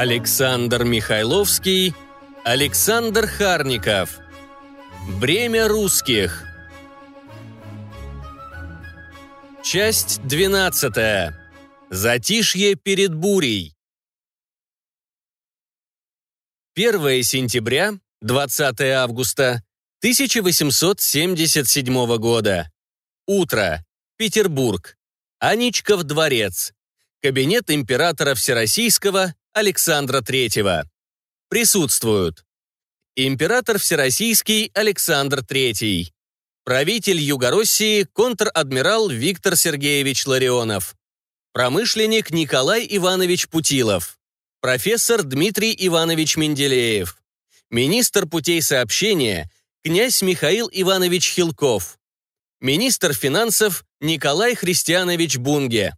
Александр Михайловский, Александр Харников. Бремя русских. Часть 12. Затишье перед бурей. 1 сентября, 20 августа 1877 года. Утро. Петербург. Аничков дворец. Кабинет императора Всероссийского Александра III. Присутствуют. Император Всероссийский Александр III. Правитель Югороссии контр-адмирал Виктор Сергеевич Ларионов. Промышленник Николай Иванович Путилов. Профессор Дмитрий Иванович Менделеев. Министр путей сообщения князь Михаил Иванович Хилков. Министр финансов Николай Христианович Бунге.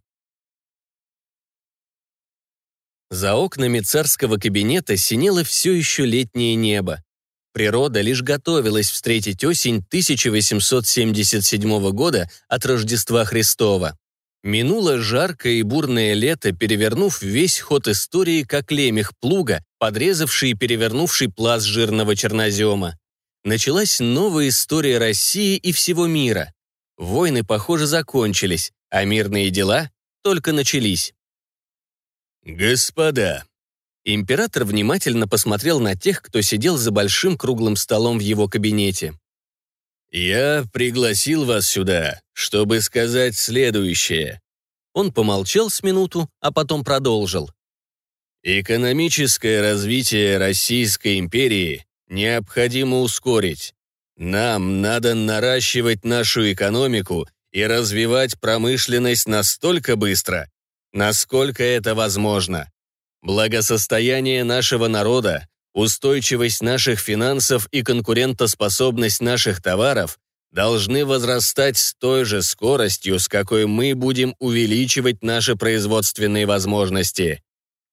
За окнами царского кабинета синело все еще летнее небо. Природа лишь готовилась встретить осень 1877 года от Рождества Христова. Минуло жаркое и бурное лето, перевернув весь ход истории, как лемех плуга, подрезавший и перевернувший пласт жирного чернозема. Началась новая история России и всего мира. Войны, похоже, закончились, а мирные дела только начались. «Господа!» Император внимательно посмотрел на тех, кто сидел за большим круглым столом в его кабинете. «Я пригласил вас сюда, чтобы сказать следующее». Он помолчал с минуту, а потом продолжил. «Экономическое развитие Российской империи необходимо ускорить. Нам надо наращивать нашу экономику и развивать промышленность настолько быстро, насколько это возможно. Благосостояние нашего народа, устойчивость наших финансов и конкурентоспособность наших товаров должны возрастать с той же скоростью, с какой мы будем увеличивать наши производственные возможности.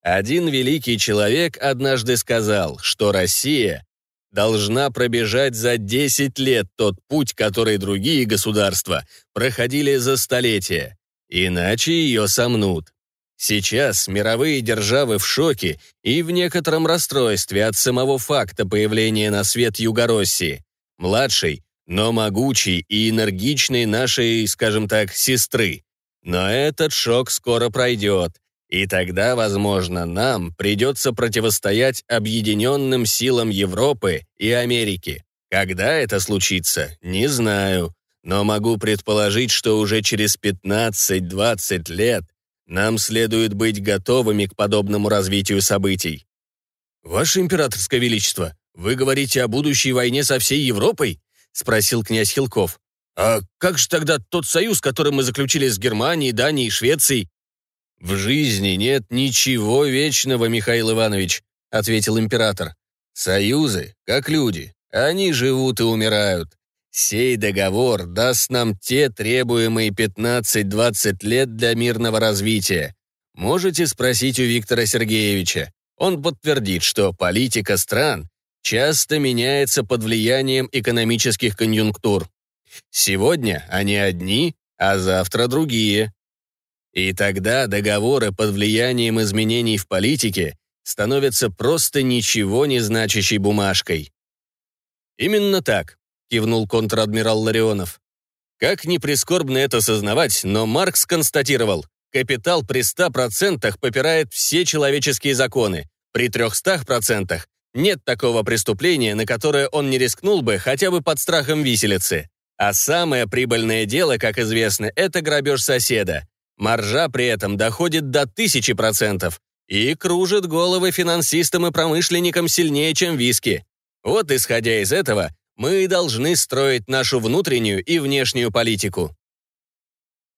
Один великий человек однажды сказал, что Россия должна пробежать за 10 лет тот путь, который другие государства проходили за столетия. Иначе ее сомнут. Сейчас мировые державы в шоке и в некотором расстройстве от самого факта появления на свет Югороссии, младшей, но могучей и энергичной нашей, скажем так, сестры. Но этот шок скоро пройдет, и тогда, возможно, нам придется противостоять объединенным силам Европы и Америки. Когда это случится, не знаю но могу предположить, что уже через 15-20 лет нам следует быть готовыми к подобному развитию событий. «Ваше императорское величество, вы говорите о будущей войне со всей Европой?» — спросил князь Хилков. «А как же тогда тот союз, который мы заключили с Германией, Данией и Швецией?» «В жизни нет ничего вечного, Михаил Иванович», — ответил император. «Союзы, как люди, они живут и умирают. Сей договор даст нам те требуемые 15-20 лет для мирного развития. Можете спросить у Виктора Сергеевича. Он подтвердит, что политика стран часто меняется под влиянием экономических конъюнктур. Сегодня они одни, а завтра другие. И тогда договоры под влиянием изменений в политике становятся просто ничего не значащей бумажкой. Именно так кивнул контр-адмирал Ларионов. Как ни прискорбно это сознавать, но Маркс констатировал, капитал при 100% попирает все человеческие законы, при 300% нет такого преступления, на которое он не рискнул бы хотя бы под страхом виселицы. А самое прибыльное дело, как известно, это грабеж соседа. Маржа при этом доходит до 1000% и кружит головы финансистам и промышленникам сильнее, чем виски. Вот исходя из этого, мы должны строить нашу внутреннюю и внешнюю политику».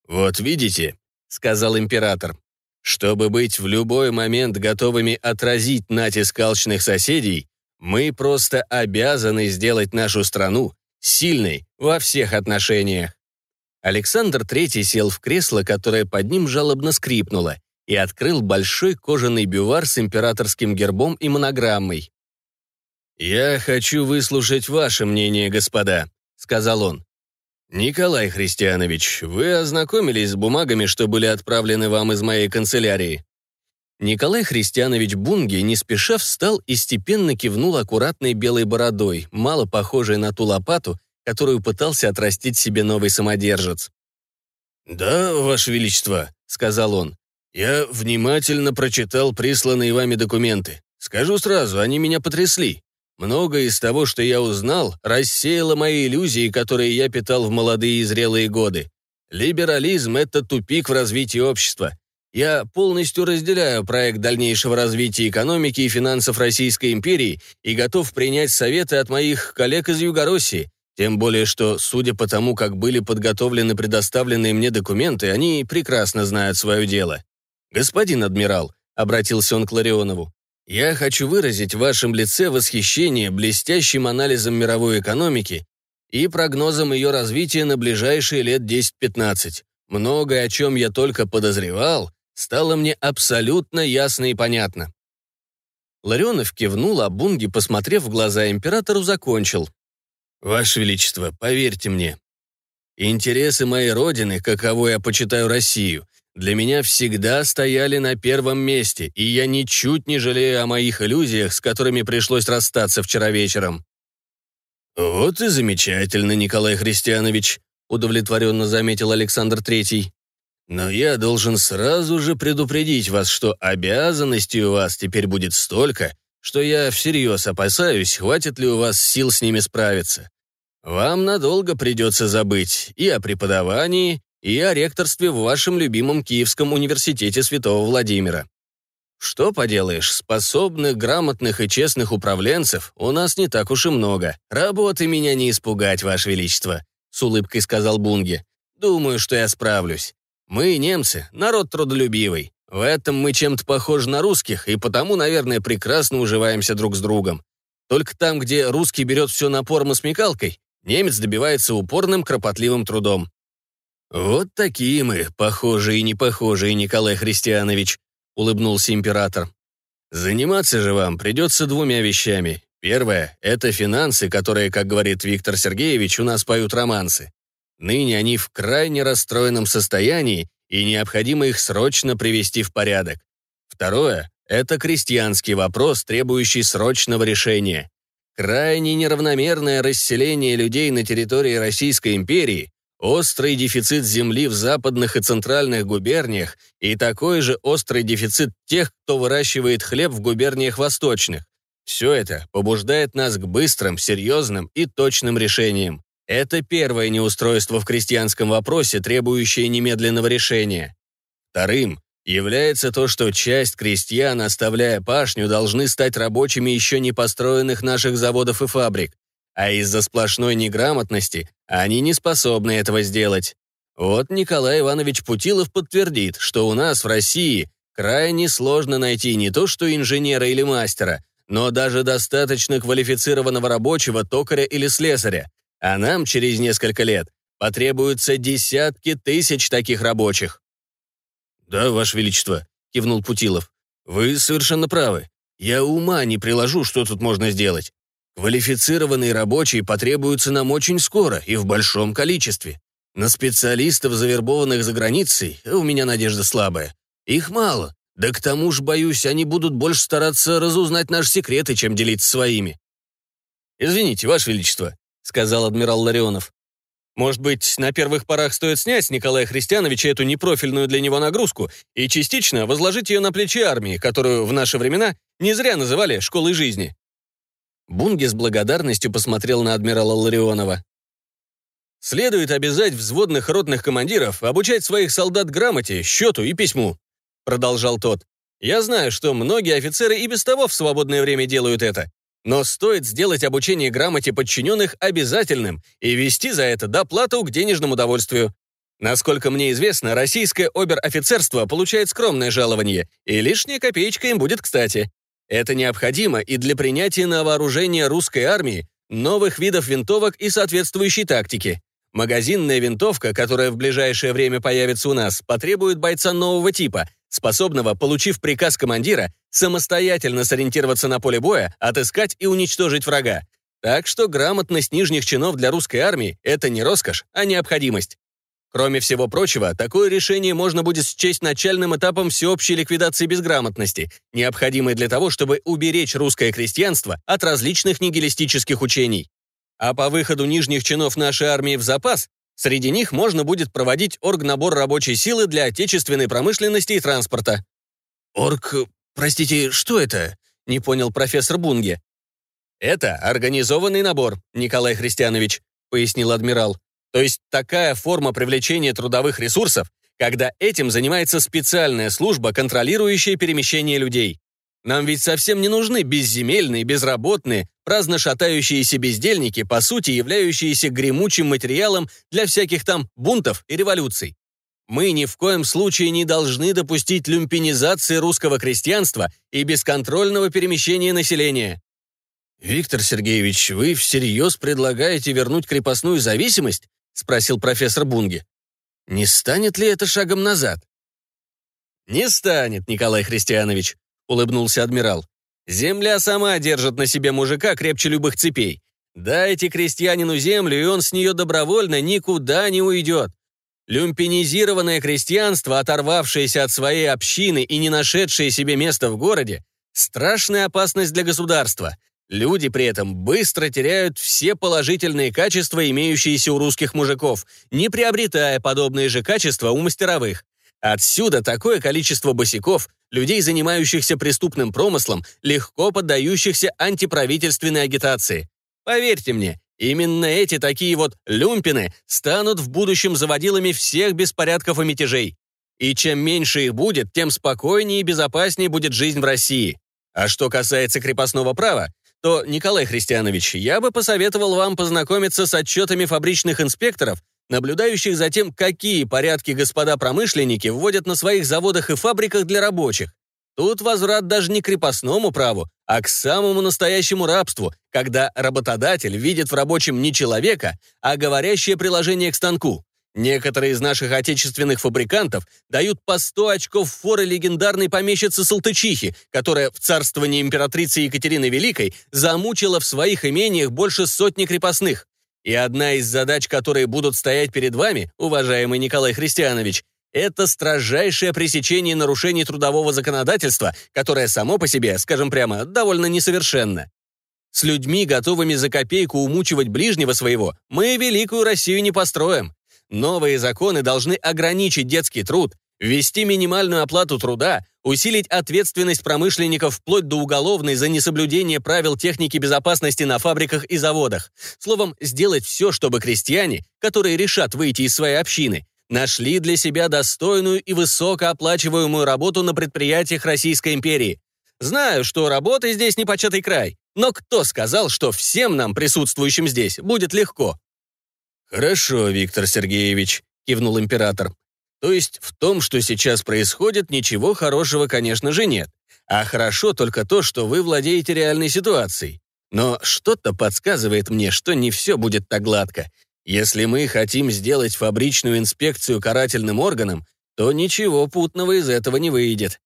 «Вот видите», — сказал император, «чтобы быть в любой момент готовыми отразить натиск алчных соседей, мы просто обязаны сделать нашу страну сильной во всех отношениях». Александр III сел в кресло, которое под ним жалобно скрипнуло, и открыл большой кожаный бювар с императорским гербом и монограммой. «Я хочу выслушать ваше мнение, господа», — сказал он. «Николай Христианович, вы ознакомились с бумагами, что были отправлены вам из моей канцелярии?» Николай Христианович Бунги не спеша встал и степенно кивнул аккуратной белой бородой, мало похожей на ту лопату, которую пытался отрастить себе новый самодержец. «Да, Ваше Величество», — сказал он, — «я внимательно прочитал присланные вами документы. Скажу сразу, они меня потрясли. Многое из того, что я узнал, рассеяло мои иллюзии, которые я питал в молодые и зрелые годы. Либерализм — это тупик в развитии общества. Я полностью разделяю проект дальнейшего развития экономики и финансов Российской империи и готов принять советы от моих коллег из Югороссии, тем более что, судя по тому, как были подготовлены предоставленные мне документы, они прекрасно знают свое дело. «Господин адмирал», — обратился он к Ларионову, «я хочу выразить в вашем лице восхищение блестящим анализом мировой экономики и прогнозом ее развития на ближайшие лет 10-15. Многое, о чем я только подозревал, стало мне абсолютно ясно и понятно. Ларионов кивнул, а Бунги, посмотрев в глаза императору, закончил. «Ваше Величество, поверьте мне, интересы моей родины, каково я почитаю Россию, для меня всегда стояли на первом месте, и я ничуть не жалею о моих иллюзиях, с которыми пришлось расстаться вчера вечером». «Вот и замечательно, Николай Христианович», удовлетворенно заметил Александр Третий. Но я должен сразу же предупредить вас, что обязанностей у вас теперь будет столько, что я всерьез опасаюсь, хватит ли у вас сил с ними справиться. Вам надолго придется забыть и о преподавании, и о ректорстве в вашем любимом Киевском университете Святого Владимира. Что поделаешь, способных, грамотных и честных управленцев у нас не так уж и много. Работы меня не испугать, Ваше Величество», — с улыбкой сказал Бунге. «Думаю, что я справлюсь. Мы, немцы, народ трудолюбивый. В этом мы чем-то похожи на русских, и потому, наверное, прекрасно уживаемся друг с другом. Только там, где русский берет все напором и смекалкой, немец добивается упорным, кропотливым трудом. «Вот такие мы, похожие и не похожие, Николай Христианович», — улыбнулся император. «Заниматься же вам придется двумя вещами. Первое — это финансы, которые, как говорит Виктор Сергеевич, у нас поют романсы. Ныне они в крайне расстроенном состоянии, и необходимо их срочно привести в порядок. Второе – это крестьянский вопрос, требующий срочного решения. Крайне неравномерное расселение людей на территории Российской империи, острый дефицит земли в западных и центральных губерниях и такой же острый дефицит тех, кто выращивает хлеб в губерниях восточных. Все это побуждает нас к быстрым, серьезным и точным решениям. Это первое неустройство в крестьянском вопросе, требующее немедленного решения. Вторым является то, что часть крестьян, оставляя пашню, должны стать рабочими еще не построенных наших заводов и фабрик, а из-за сплошной неграмотности они не способны этого сделать. Вот Николай Иванович Путилов подтвердит, что у нас в России крайне сложно найти не то что инженера или мастера, но даже достаточно квалифицированного рабочего, токаря или слесаря, а нам через несколько лет потребуются десятки тысяч таких рабочих». «Да, Ваше Величество», — кивнул Путилов. «Вы совершенно правы. Я ума не приложу, что тут можно сделать. Квалифицированные рабочие потребуются нам очень скоро и в большом количестве. На специалистов, завербованных за границей, у меня надежда слабая. Их мало. Да к тому же, боюсь, они будут больше стараться разузнать наши секреты, чем делиться своими. Извините, Ваше Величество, — сказал адмирал Ларионов. «Может быть, на первых порах стоит снять с Николая Христиановича эту непрофильную для него нагрузку и частично возложить ее на плечи армии, которую в наши времена не зря называли «школой жизни». Бунги с благодарностью посмотрел на адмирала Ларионова. «Следует обязать взводных ротных командиров обучать своих солдат грамоте, счету и письму», продолжал тот. «Я знаю, что многие офицеры и без того в свободное время делают это, но стоит сделать обучение грамоте подчиненных обязательным и вести за это доплату к денежному удовольствию. Насколько мне известно, российское обер-офицерство получает скромное жалование, и лишняя копеечка им будет кстати. Это необходимо и для принятия на вооружение русской армии новых видов винтовок и соответствующей тактики. Магазинная винтовка, которая в ближайшее время появится у нас, потребует бойца нового типа — способного, получив приказ командира, самостоятельно сориентироваться на поле боя, отыскать и уничтожить врага. Так что грамотность нижних чинов для русской армии – это не роскошь, а необходимость. Кроме всего прочего, такое решение можно будет счесть начальным этапом всеобщей ликвидации безграмотности, необходимой для того, чтобы уберечь русское крестьянство от различных нигилистических учений. А по выходу нижних чинов нашей армии в запас, среди них можно будет проводить оргнабор рабочей силы для отечественной промышленности и транспорта. «Орг... простите, что это?» — не понял профессор Бунге. «Это организованный набор, Николай Христианович», — пояснил адмирал. То есть такая форма привлечения трудовых ресурсов, когда этим занимается специальная служба, контролирующая перемещение людей. Нам ведь совсем не нужны безземельные, безработные, праздно шатающиеся бездельники, по сути являющиеся гремучим материалом для всяких там бунтов и революций. Мы ни в коем случае не должны допустить люмпинизации русского крестьянства и бесконтрольного перемещения населения. «Виктор Сергеевич, вы всерьез предлагаете вернуть крепостную зависимость?» — спросил профессор Бунги. «Не станет ли это шагом назад?» «Не станет, Николай Христианович», — улыбнулся адмирал. «Земля сама держит на себе мужика крепче любых цепей. Дайте крестьянину землю, и он с нее добровольно никуда не уйдет. Люмпинизированное крестьянство, оторвавшееся от своей общины и не нашедшее себе места в городе, страшная опасность для государства. Люди при этом быстро теряют все положительные качества, имеющиеся у русских мужиков, не приобретая подобные же качества у мастеровых. Отсюда такое количество босиков, людей, занимающихся преступным промыслом, легко поддающихся антиправительственной агитации. Поверьте мне, именно эти такие вот люмпины станут в будущем заводилами всех беспорядков и мятежей. И чем меньше их будет, тем спокойнее и безопаснее будет жизнь в России. А что касается крепостного права, то, Николай Христианович, я бы посоветовал вам познакомиться с отчетами фабричных инспекторов, наблюдающих за тем, какие порядки господа промышленники вводят на своих заводах и фабриках для рабочих. Тут возврат даже не к крепостному праву, а к самому настоящему рабству, когда работодатель видит в рабочем не человека, а говорящее приложение к станку. Некоторые из наших отечественных фабрикантов дают по 100 очков форы легендарной помещицы Салтычихи, которая в царствовании императрицы Екатерины Великой замучила в своих имениях больше сотни крепостных. И одна из задач, которые будут стоять перед вами, уважаемый Николай Христианович, это строжайшее пресечение нарушений трудового законодательства, которое само по себе, скажем прямо, довольно несовершенно. С людьми, готовыми за копейку умучивать ближнего своего, мы великую Россию не построим. Новые законы должны ограничить детский труд, ввести минимальную оплату труда, усилить ответственность промышленников вплоть до уголовной за несоблюдение правил техники безопасности на фабриках и заводах. Словом, сделать все, чтобы крестьяне, которые решат выйти из своей общины, нашли для себя достойную и высокооплачиваемую работу на предприятиях Российской империи. Знаю, что работа здесь не початый край, но кто сказал, что всем нам, присутствующим здесь, будет легко? «Хорошо, Виктор Сергеевич», — кивнул император. «То есть в том, что сейчас происходит, ничего хорошего, конечно же, нет. А хорошо только то, что вы владеете реальной ситуацией. Но что-то подсказывает мне, что не все будет так гладко. Если мы хотим сделать фабричную инспекцию карательным органом, то ничего путного из этого не выйдет.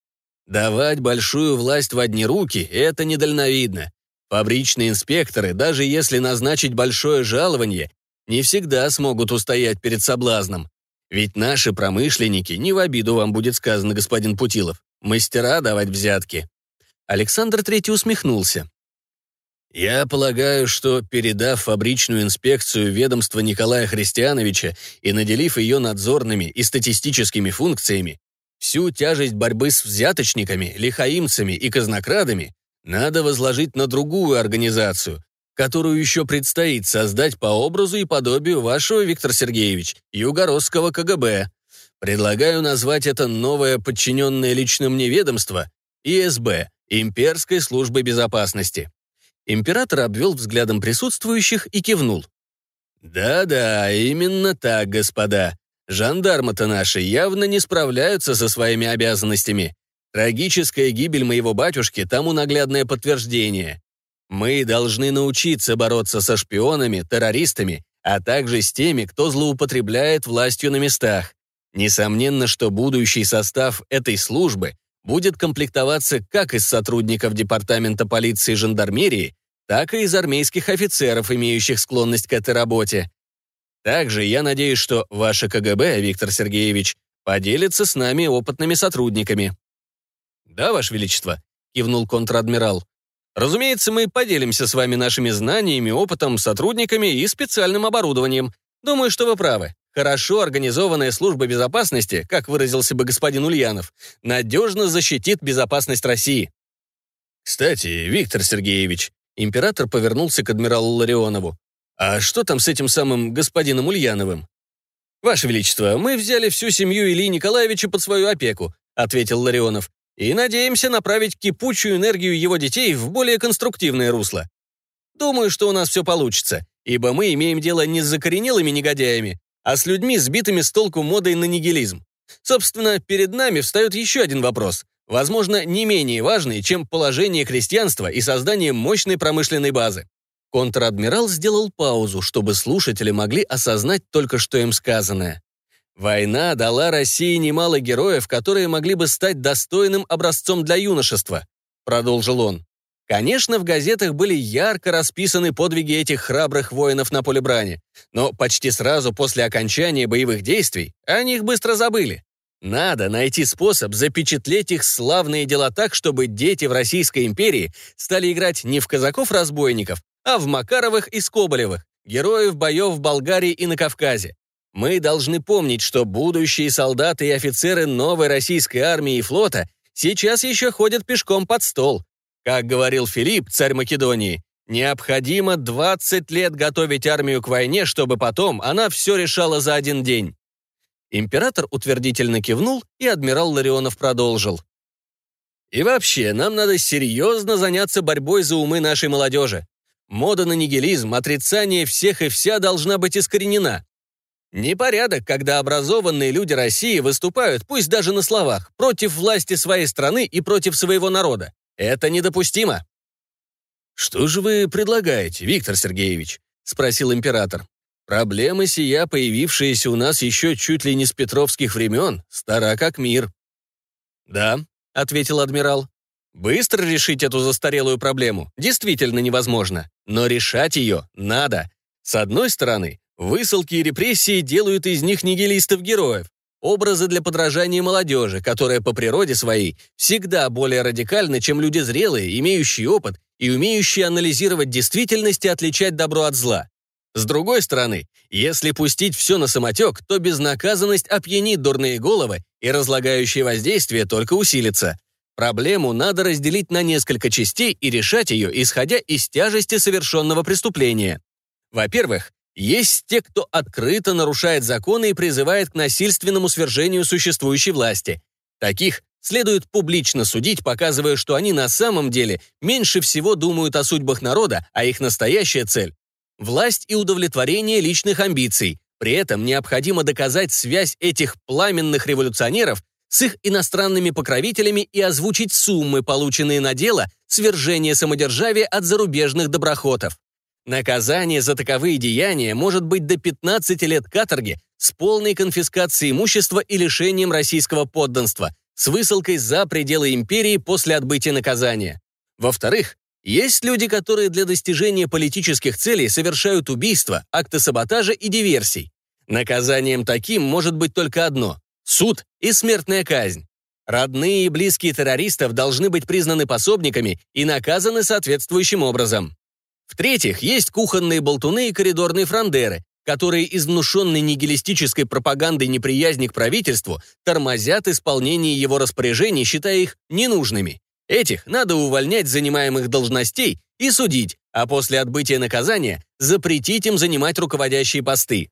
Давать большую власть в одни руки — это недальновидно. Фабричные инспекторы, даже если назначить большое жалование, не всегда смогут устоять перед соблазном. Ведь наши промышленники, не в обиду вам будет сказано, господин Путилов, мастера давать взятки. Александр Третий усмехнулся. Я полагаю, что, передав фабричную инспекцию ведомства Николая Христиановича и наделив ее надзорными и статистическими функциями, всю тяжесть борьбы с взяточниками, лихаимцами и казнокрадами надо возложить на другую организацию, которую еще предстоит создать по образу и подобию вашего, Виктор Сергеевич, югородского КГБ. Предлагаю назвать это новое подчиненное лично мне ведомство ИСБ, Имперской службы безопасности. Император обвел взглядом присутствующих и кивнул. «Да-да, именно так, господа. Жандармы-то наши явно не справляются со своими обязанностями. Трагическая гибель моего батюшки тому наглядное подтверждение. Мы должны научиться бороться со шпионами, террористами, а также с теми, кто злоупотребляет властью на местах. Несомненно, что будущий состав этой службы будет комплектоваться как из сотрудников Департамента полиции и жандармерии, так и из армейских офицеров, имеющих склонность к этой работе. Также я надеюсь, что ваше КГБ, Виктор Сергеевич, поделится с нами опытными сотрудниками». «Да, Ваше Величество», — кивнул контр-адмирал. «Разумеется, мы поделимся с вами нашими знаниями, опытом, сотрудниками и специальным оборудованием. Думаю, что вы правы. Хорошо организованная служба безопасности, как выразился бы господин Ульянов, надежно защитит безопасность России». «Кстати, Виктор Сергеевич», император повернулся к адмиралу Ларионову. «А что там с этим самым господином Ульяновым?» «Ваше Величество, мы взяли всю семью Ильи Николаевича под свою опеку», ответил Ларионов, «и надеемся направить кипучую энергию его детей в более конструктивное русло. Думаю, что у нас все получится, ибо мы имеем дело не с закоренелыми негодяями, а с людьми, сбитыми с толку модой на нигилизм. Собственно, перед нами встает еще один вопрос, возможно, не менее важный, чем положение крестьянства и создание мощной промышленной базы. Контр-адмирал сделал паузу, чтобы слушатели могли осознать только что им сказанное. Война дала России немало героев, которые могли бы стать достойным образцом для юношества, продолжил он. Конечно, в газетах были ярко расписаны подвиги этих храбрых воинов на поле брани, но почти сразу после окончания боевых действий о них быстро забыли. Надо найти способ запечатлеть их славные дела так, чтобы дети в Российской империи стали играть не в казаков-разбойников, а в Макаровых и Скоболевых, героев боев в Болгарии и на Кавказе. Мы должны помнить, что будущие солдаты и офицеры новой российской армии и флота сейчас еще ходят пешком под стол, как говорил Филипп, царь Македонии, необходимо 20 лет готовить армию к войне, чтобы потом она все решала за один день. Император утвердительно кивнул, и адмирал Ларионов продолжил. И вообще, нам надо серьезно заняться борьбой за умы нашей молодежи. Мода на нигилизм, отрицание всех и вся должна быть искоренена. Непорядок, когда образованные люди России выступают, пусть даже на словах, против власти своей страны и против своего народа. Это недопустимо». «Что же вы предлагаете, Виктор Сергеевич?» — спросил император. «Проблема сия, появившаяся у нас еще чуть ли не с петровских времен, стара как мир». «Да», — ответил адмирал. «Быстро решить эту застарелую проблему действительно невозможно, но решать ее надо. С одной стороны, высылки и репрессии делают из них нигилистов-героев, образы для подражания молодежи, которая по природе своей всегда более радикальна, чем люди зрелые, имеющие опыт и умеющие анализировать действительность и отличать добро от зла. С другой стороны, если пустить все на самотек, то безнаказанность опьянит дурные головы, и разлагающее воздействие только усилится. Проблему надо разделить на несколько частей и решать ее, исходя из тяжести совершенного преступления. Во-первых, есть те, кто открыто нарушает законы и призывает к насильственному свержению существующей власти. Таких следует публично судить, показывая, что они на самом деле меньше всего думают о судьбах народа, а их настоящая цель – власть и удовлетворение личных амбиций. При этом необходимо доказать связь этих пламенных революционеров с их иностранными покровителями и озвучить суммы, полученные на дело свержения самодержавия от зарубежных доброхотов. Наказание за таковые деяния может быть до 15 лет каторги с полной конфискацией имущества и лишением российского подданства, с высылкой за пределы империи после отбытия наказания. Во-вторых, есть люди, которые для достижения политических целей совершают убийства, акты саботажа и диверсий. Наказанием таким может быть только одно – суд и смертная казнь. Родные и близкие террористов должны быть признаны пособниками и наказаны соответствующим образом. В-третьих, есть кухонные болтуны и коридорные франдеры, которые из внушенной нигилистической пропагандой неприязни к правительству тормозят исполнение его распоряжений, считая их ненужными. Этих надо увольнять с занимаемых должностей и судить, а после отбытия наказания запретить им занимать руководящие посты.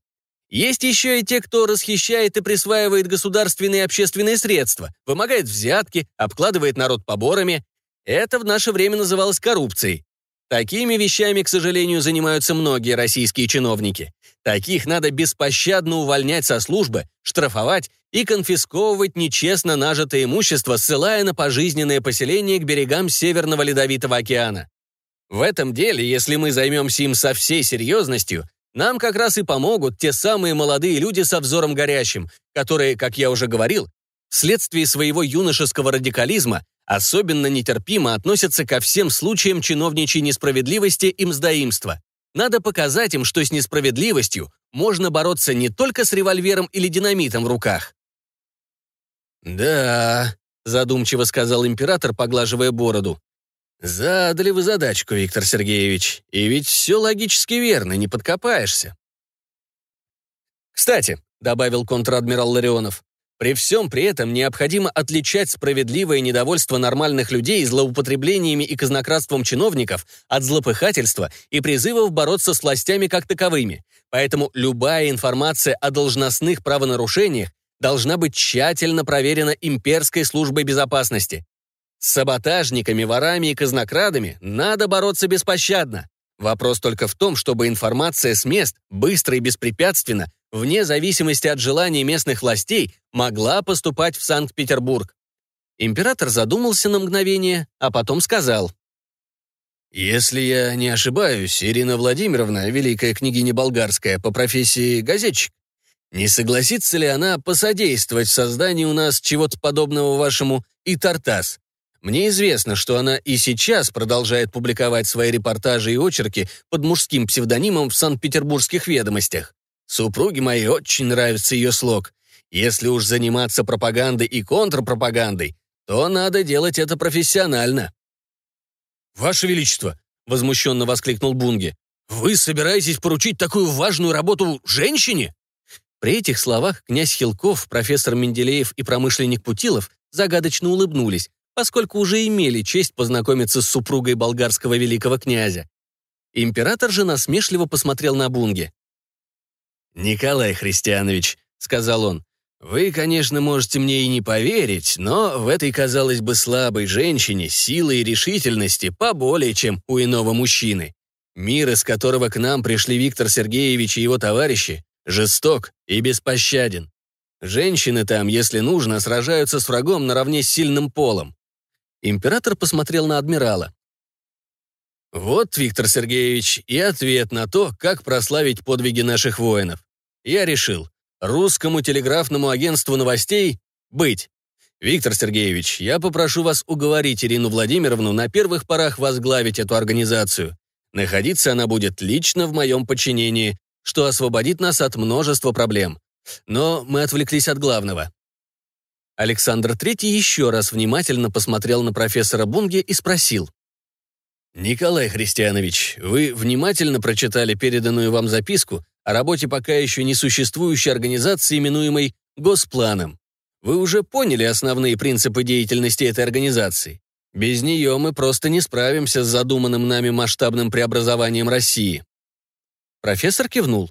Есть еще и те, кто расхищает и присваивает государственные и общественные средства, вымогает взятки, обкладывает народ поборами. Это в наше время называлось коррупцией. Такими вещами, к сожалению, занимаются многие российские чиновники. Таких надо беспощадно увольнять со службы, штрафовать и конфисковывать нечестно нажитое имущество, ссылая на пожизненное поселение к берегам Северного Ледовитого океана. В этом деле, если мы займемся им со всей серьезностью, нам как раз и помогут те самые молодые люди со взором горящим, которые, как я уже говорил, вследствие своего юношеского радикализма особенно нетерпимо относятся ко всем случаям чиновничьей несправедливости и мздоимства. Надо показать им, что с несправедливостью можно бороться не только с револьвером или динамитом в руках. «Да», — задумчиво сказал император, поглаживая бороду. «Задали вы задачку, Виктор Сергеевич, и ведь все логически верно, не подкопаешься». «Кстати», — добавил контр-адмирал Ларионов, при всем при этом необходимо отличать справедливое недовольство нормальных людей злоупотреблениями и казнократством чиновников от злопыхательства и призывов бороться с властями как таковыми. Поэтому любая информация о должностных правонарушениях должна быть тщательно проверена имперской службой безопасности. С саботажниками, ворами и казнокрадами надо бороться беспощадно. Вопрос только в том, чтобы информация с мест быстро и беспрепятственно вне зависимости от желаний местных властей, могла поступать в Санкт-Петербург. Император задумался на мгновение, а потом сказал. «Если я не ошибаюсь, Ирина Владимировна, великая княгиня болгарская, по профессии газетчик, не согласится ли она посодействовать в создании у нас чего-то подобного вашему и Тартас? Мне известно, что она и сейчас продолжает публиковать свои репортажи и очерки под мужским псевдонимом в Санкт-Петербургских ведомостях. Супруге моей очень нравится ее слог. Если уж заниматься пропагандой и контрпропагандой, то надо делать это профессионально». «Ваше Величество!» — возмущенно воскликнул Бунге. «Вы собираетесь поручить такую важную работу женщине?» При этих словах князь Хилков, профессор Менделеев и промышленник Путилов загадочно улыбнулись, поскольку уже имели честь познакомиться с супругой болгарского великого князя. Император же насмешливо посмотрел на Бунге. «Николай Христианович», — сказал он, «вы, конечно, можете мне и не поверить, но в этой, казалось бы, слабой женщине силы и решительности поболее, чем у иного мужчины. Мир, из которого к нам пришли Виктор Сергеевич и его товарищи, жесток и беспощаден. Женщины там, если нужно, сражаются с врагом наравне с сильным полом». Император посмотрел на адмирала. Вот, Виктор Сергеевич, и ответ на то, как прославить подвиги наших воинов. Я решил, русскому телеграфному агентству новостей быть. Виктор Сергеевич, я попрошу вас уговорить Ирину Владимировну на первых порах возглавить эту организацию. Находиться она будет лично в моем подчинении, что освободит нас от множества проблем. Но мы отвлеклись от главного. Александр Третий еще раз внимательно посмотрел на профессора Бунге и спросил. «Николай Христианович, вы внимательно прочитали переданную вам записку о работе пока еще не существующей организации, именуемой Госпланом. Вы уже поняли основные принципы деятельности этой организации. Без нее мы просто не справимся с задуманным нами масштабным преобразованием России». Профессор кивнул.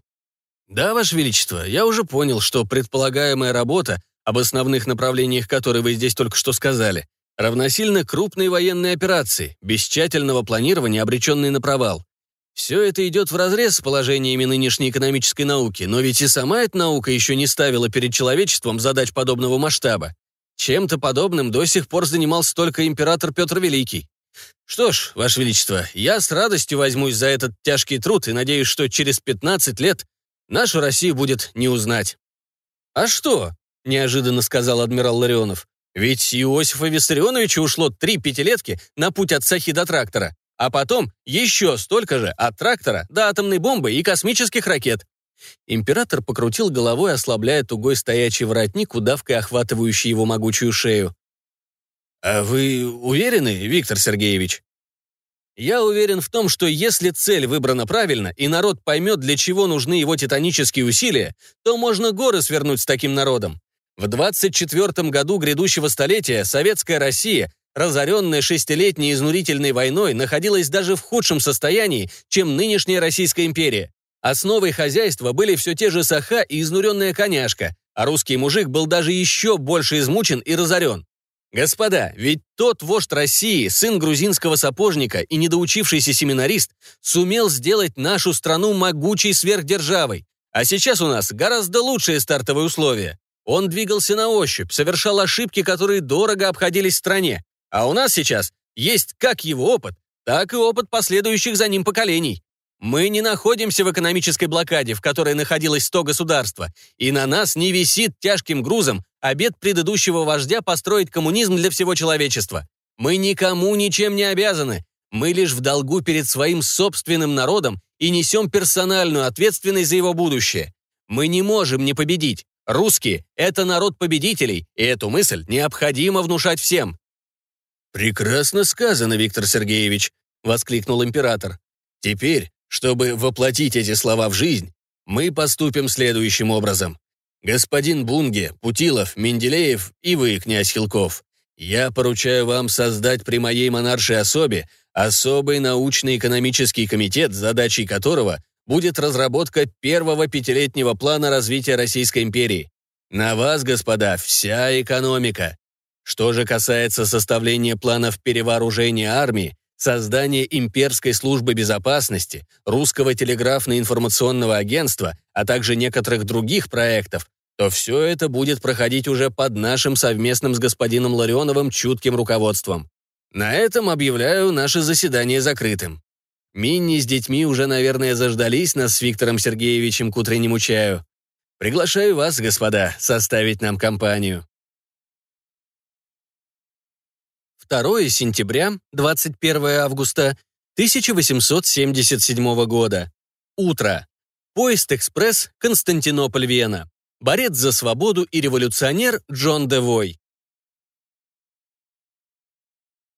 «Да, Ваше Величество, я уже понял, что предполагаемая работа, об основных направлениях которой вы здесь только что сказали, равносильно крупной военной операции, без тщательного планирования, обреченной на провал. Все это идет вразрез с положениями нынешней экономической науки, но ведь и сама эта наука еще не ставила перед человечеством задач подобного масштаба. Чем-то подобным до сих пор занимался только император Петр Великий. Что ж, Ваше Величество, я с радостью возьмусь за этот тяжкий труд и надеюсь, что через 15 лет нашу Россию будет не узнать. «А что?» — неожиданно сказал адмирал Ларионов. Ведь Иосифа Виссарионовича ушло три пятилетки на путь от Сахи до трактора, а потом еще столько же от трактора до атомной бомбы и космических ракет. Император покрутил головой, ослабляя тугой стоячий воротник, удавкой охватывающий его могучую шею. «А вы уверены, Виктор Сергеевич?» «Я уверен в том, что если цель выбрана правильно, и народ поймет, для чего нужны его титанические усилия, то можно горы свернуть с таким народом. В 24 году грядущего столетия советская Россия, разоренная шестилетней изнурительной войной, находилась даже в худшем состоянии, чем нынешняя Российская империя. Основой хозяйства были все те же саха и изнуренная коняшка, а русский мужик был даже еще больше измучен и разорен. Господа, ведь тот вождь России, сын грузинского сапожника и недоучившийся семинарист, сумел сделать нашу страну могучей сверхдержавой. А сейчас у нас гораздо лучшие стартовые условия. Он двигался на ощупь, совершал ошибки, которые дорого обходились стране. А у нас сейчас есть как его опыт, так и опыт последующих за ним поколений. Мы не находимся в экономической блокаде, в которой находилось 100 государства, и на нас не висит тяжким грузом обет предыдущего вождя построить коммунизм для всего человечества. Мы никому ничем не обязаны. Мы лишь в долгу перед своим собственным народом и несем персональную ответственность за его будущее. Мы не можем не победить. Русские — это народ победителей, и эту мысль необходимо внушать всем». «Прекрасно сказано, Виктор Сергеевич», — воскликнул император. «Теперь, чтобы воплотить эти слова в жизнь, мы поступим следующим образом. Господин Бунге, Путилов, Менделеев и вы, князь Хилков, я поручаю вам создать при моей монаршей особе особый научно-экономический комитет, задачей которого будет разработка первого пятилетнего плана развития Российской империи. На вас, господа, вся экономика. Что же касается составления планов перевооружения армии, создания имперской службы безопасности, русского телеграфно-информационного агентства, а также некоторых других проектов, то все это будет проходить уже под нашим совместным с господином Ларионовым чутким руководством. На этом объявляю наше заседание закрытым. Минни с детьми уже, наверное, заждались нас с Виктором Сергеевичем к утреннему чаю. Приглашаю вас, господа, составить нам компанию. 2 сентября, 21 августа 1877 года. Утро. Поезд-экспресс Константинополь-Вена. Борец за свободу и революционер Джон Девой.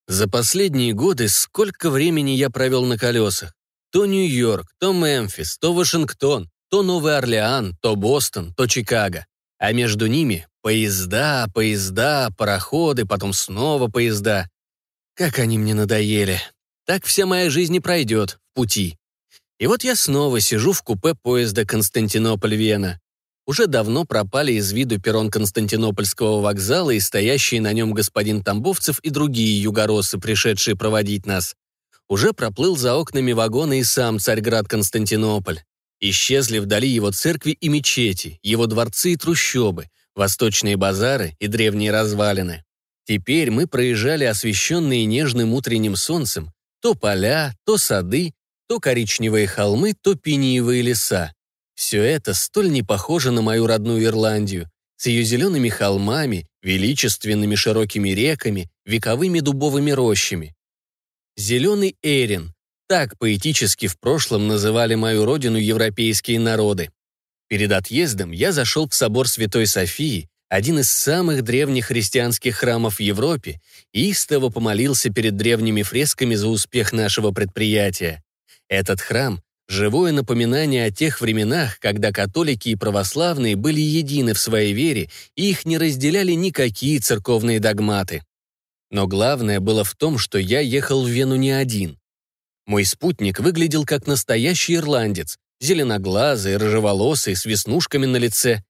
За последние годы сколько времени я провел на колесах. То Нью-Йорк, то Мемфис, то Вашингтон, то Новый Орлеан, то Бостон, то Чикаго. А между ними поезда, поезда, пароходы, потом снова поезда. Как они мне надоели. Так вся моя жизнь и пройдет пути. И вот я снова сижу в купе поезда Константинополь-Вена. Уже давно пропали из виду перрон Константинопольского вокзала и стоящие на нем господин Тамбовцев и другие югоросы, пришедшие проводить нас. Уже проплыл за окнами вагона и сам Царьград Константинополь. Исчезли вдали его церкви и мечети, его дворцы и трущобы, восточные базары и древние развалины. Теперь мы проезжали освещенные нежным утренним солнцем то поля, то сады, то коричневые холмы, то пиниевые леса. Все это столь не похоже на мою родную Ирландию, с ее зелеными холмами, величественными широкими реками, вековыми дубовыми рощами. Зеленый Эрин, так поэтически в прошлом называли мою родину европейские народы. Перед отъездом я зашел в собор Святой Софии, один из самых древних христианских храмов в Европе, и истово помолился перед древними фресками за успех нашего предприятия. Этот храм Живое напоминание о тех временах, когда католики и православные были едины в своей вере, и их не разделяли никакие церковные догматы. Но главное было в том, что я ехал в Вену не один. Мой спутник выглядел как настоящий ирландец, зеленоглазый, рыжеволосый, с веснушками на лице.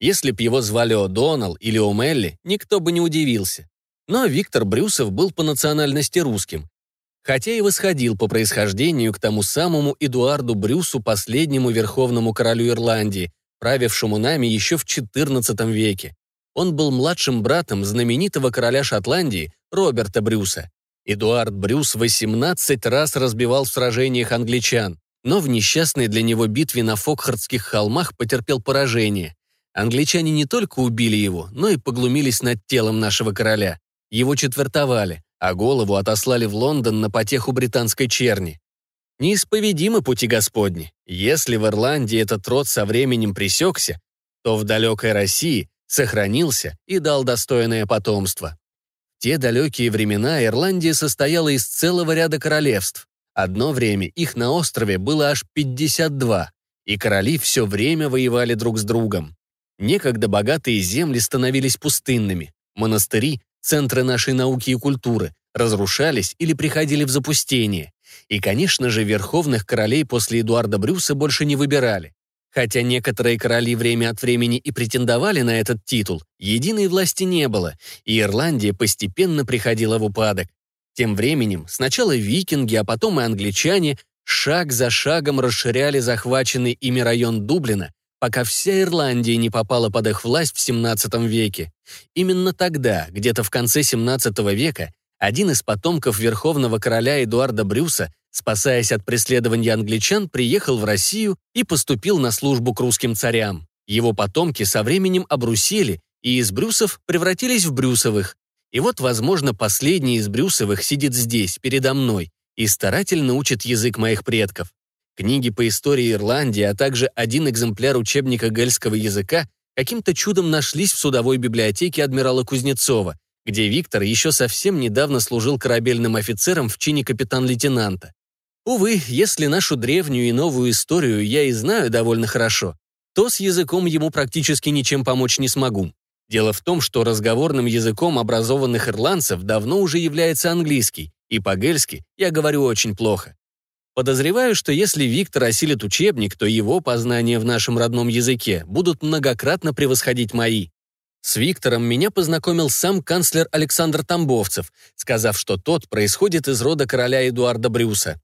Если б его звали О'Доннелл или О'Мелли, никто бы не удивился. Но Виктор Брюсов был по национальности русским, хотя и восходил по происхождению к тому самому Эдуарду Брюсу, последнему верховному королю Ирландии, правившему нами еще в XIV веке. Он был младшим братом знаменитого короля Шотландии Роберта Брюса. Эдуард Брюс 18 раз разбивал в сражениях англичан, но в несчастной для него битве на Фокхардских холмах потерпел поражение. Англичане не только убили его, но и поглумились над телом нашего короля. Его четвертовали а голову отослали в Лондон на потеху британской черни. Неисповедимы пути Господни. Если в Ирландии этот род со временем пресекся, то в далекой России сохранился и дал достойное потомство. В те далекие времена Ирландия состояла из целого ряда королевств. Одно время их на острове было аж 52, и короли все время воевали друг с другом. Некогда богатые земли становились пустынными, монастыри центры нашей науки и культуры, разрушались или приходили в запустение. И, конечно же, верховных королей после Эдуарда Брюса больше не выбирали. Хотя некоторые короли время от времени и претендовали на этот титул, единой власти не было, и Ирландия постепенно приходила в упадок. Тем временем сначала викинги, а потом и англичане шаг за шагом расширяли захваченный ими район Дублина, пока вся Ирландия не попала под их власть в 17 веке. Именно тогда, где-то в конце 17 века, один из потомков верховного короля Эдуарда Брюса, спасаясь от преследования англичан, приехал в Россию и поступил на службу к русским царям. Его потомки со временем обрусели и из Брюсов превратились в Брюсовых. И вот, возможно, последний из Брюсовых сидит здесь, передо мной, и старательно учит язык моих предков. Книги по истории Ирландии, а также один экземпляр учебника гельского языка каким-то чудом нашлись в судовой библиотеке адмирала Кузнецова, где Виктор еще совсем недавно служил корабельным офицером в чине капитан-лейтенанта. Увы, если нашу древнюю и новую историю я и знаю довольно хорошо, то с языком ему практически ничем помочь не смогу. Дело в том, что разговорным языком образованных ирландцев давно уже является английский, и по-гельски я говорю очень плохо. Подозреваю, что если Виктор осилит учебник, то его познания в нашем родном языке будут многократно превосходить мои. С Виктором меня познакомил сам канцлер Александр Тамбовцев, сказав, что тот происходит из рода короля Эдуарда Брюса.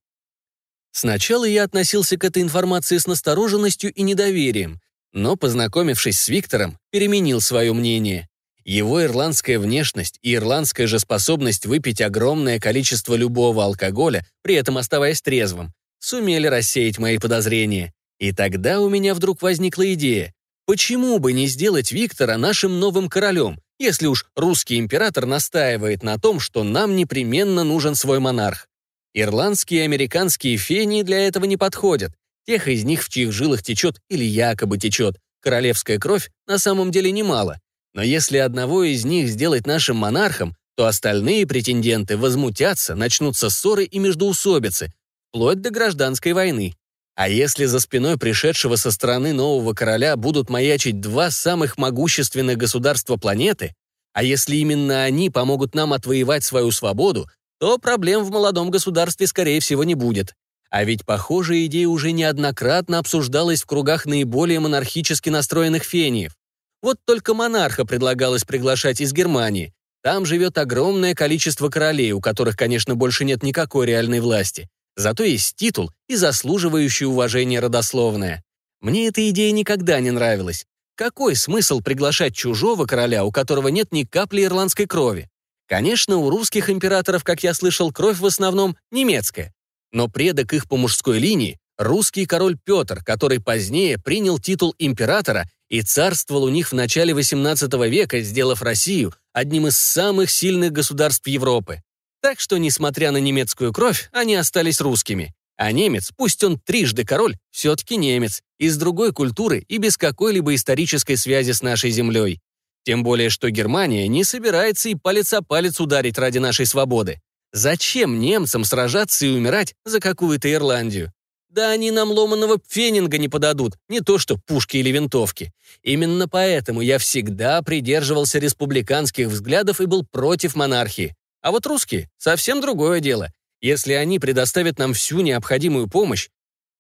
Сначала я относился к этой информации с настороженностью и недоверием, но, познакомившись с Виктором, переменил свое мнение. Его ирландская внешность и ирландская же способность выпить огромное количество любого алкоголя, при этом оставаясь трезвым, сумели рассеять мои подозрения. И тогда у меня вдруг возникла идея, почему бы не сделать Виктора нашим новым королем, если уж русский император настаивает на том, что нам непременно нужен свой монарх. Ирландские и американские фении для этого не подходят. Тех из них, в чьих жилах течет или якобы течет королевская кровь, на самом деле немало. Но если одного из них сделать нашим монархом, то остальные претенденты возмутятся, начнутся ссоры и междоусобицы, вплоть до гражданской войны. А если за спиной пришедшего со стороны нового короля будут маячить два самых могущественных государства планеты, а если именно они помогут нам отвоевать свою свободу, то проблем в молодом государстве, скорее всего, не будет. А ведь похожая идея уже неоднократно обсуждалась в кругах наиболее монархически настроенных фениев. Вот только монарха предлагалось приглашать из Германии. Там живет огромное количество королей, у которых, конечно, больше нет никакой реальной власти. Зато есть титул и заслуживающий уважения родословная. Мне эта идея никогда не нравилась. Какой смысл приглашать чужого короля, у которого нет ни капли ирландской крови? Конечно, у русских императоров, как я слышал, кровь в основном немецкая но предок их по мужской линии – русский король Петр, который позднее принял титул императора и царствовал у них в начале XVIII века, сделав Россию одним из самых сильных государств Европы. Так что, несмотря на немецкую кровь, они остались русскими. А немец, пусть он трижды король, все-таки немец, из другой культуры и без какой-либо исторической связи с нашей землей. Тем более, что Германия не собирается и палец о палец ударить ради нашей свободы. Зачем немцам сражаться и умирать за какую-то Ирландию? Да они нам ломаного фенинга не подадут, не то что пушки или винтовки. Именно поэтому я всегда придерживался республиканских взглядов и был против монархии. А вот русские — совсем другое дело. Если они предоставят нам всю необходимую помощь,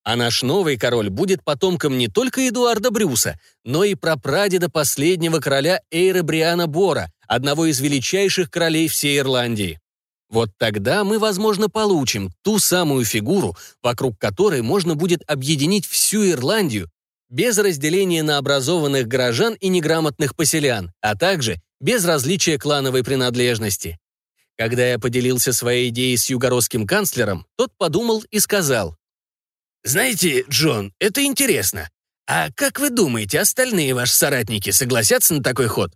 а наш новый король будет потомком не только Эдуарда Брюса, но и прапрадеда последнего короля Эйра Бриана Бора, одного из величайших королей всей Ирландии. Вот тогда мы, возможно, получим ту самую фигуру, вокруг которой можно будет объединить всю Ирландию без разделения на образованных горожан и неграмотных поселян, а также без различия клановой принадлежности. Когда я поделился своей идеей с югородским канцлером, тот подумал и сказал. «Знаете, Джон, это интересно. А как вы думаете, остальные ваши соратники согласятся на такой ход?»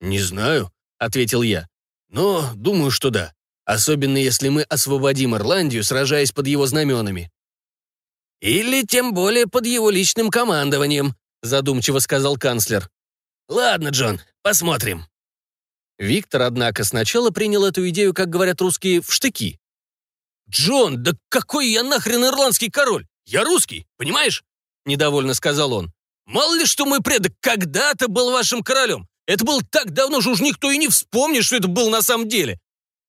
«Не знаю», — ответил я. Но думаю, что да. Особенно если мы освободим Ирландию, сражаясь под его знаменами. «Или тем более под его личным командованием», задумчиво сказал канцлер. «Ладно, Джон, посмотрим». Виктор, однако, сначала принял эту идею, как говорят русские, в штыки. «Джон, да какой я нахрен ирландский король? Я русский, понимаешь?» Недовольно сказал он. «Мало ли, что мой предок когда-то был вашим королем. Это было так давно, что уж никто и не вспомнит, что это было на самом деле.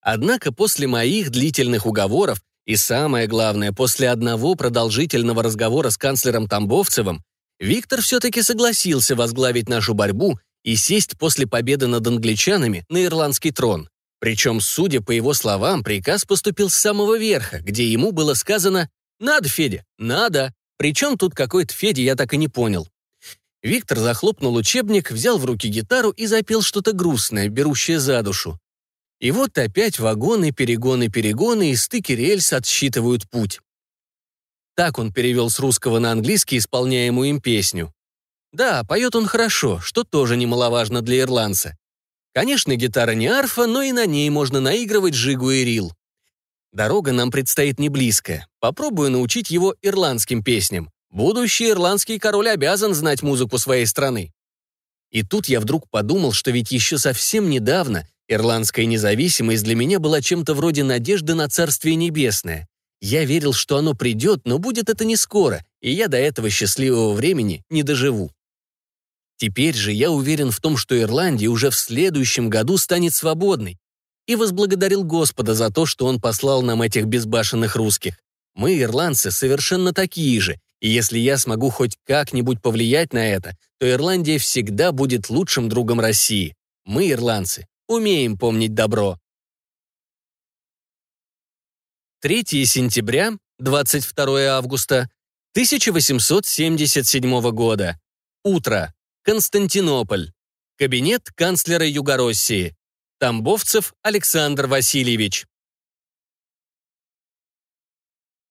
Однако после моих длительных уговоров и самое главное, после одного продолжительного разговора с канцлером Тамбовцевым, Виктор все-таки согласился возглавить нашу борьбу и сесть после победы над англичанами на ирландский трон. Причем, судя по его словам, приказ поступил с самого верха, где ему было сказано «Надо, Федя, надо». Причем тут какой-то Федя я так и не понял. Виктор захлопнул учебник, взял в руки гитару и запел что-то грустное, берущее за душу. И вот опять вагоны, перегоны, перегоны и стыки рельс отсчитывают путь. Так он перевел с русского на английский исполняемую им песню. Да, поет он хорошо, что тоже немаловажно для ирландца. Конечно, гитара не арфа, но и на ней можно наигрывать жигу и рил. Дорога нам предстоит не близкая. Попробую научить его ирландским песням. Будущий ирландский король обязан знать музыку своей страны. И тут я вдруг подумал, что ведь еще совсем недавно ирландская независимость для меня была чем-то вроде надежды на Царствие Небесное. Я верил, что оно придет, но будет это не скоро, и я до этого счастливого времени не доживу. Теперь же я уверен в том, что Ирландия уже в следующем году станет свободной, и возблагодарил Господа за то, что Он послал нам этих безбашенных русских. Мы, ирландцы, совершенно такие же, и если я смогу хоть как-нибудь повлиять на это, то Ирландия всегда будет лучшим другом России. Мы, ирландцы, умеем помнить добро. 3 сентября, 22 августа 1877 года. Утро. Константинополь. Кабинет канцлера Югороссии. Тамбовцев Александр Васильевич.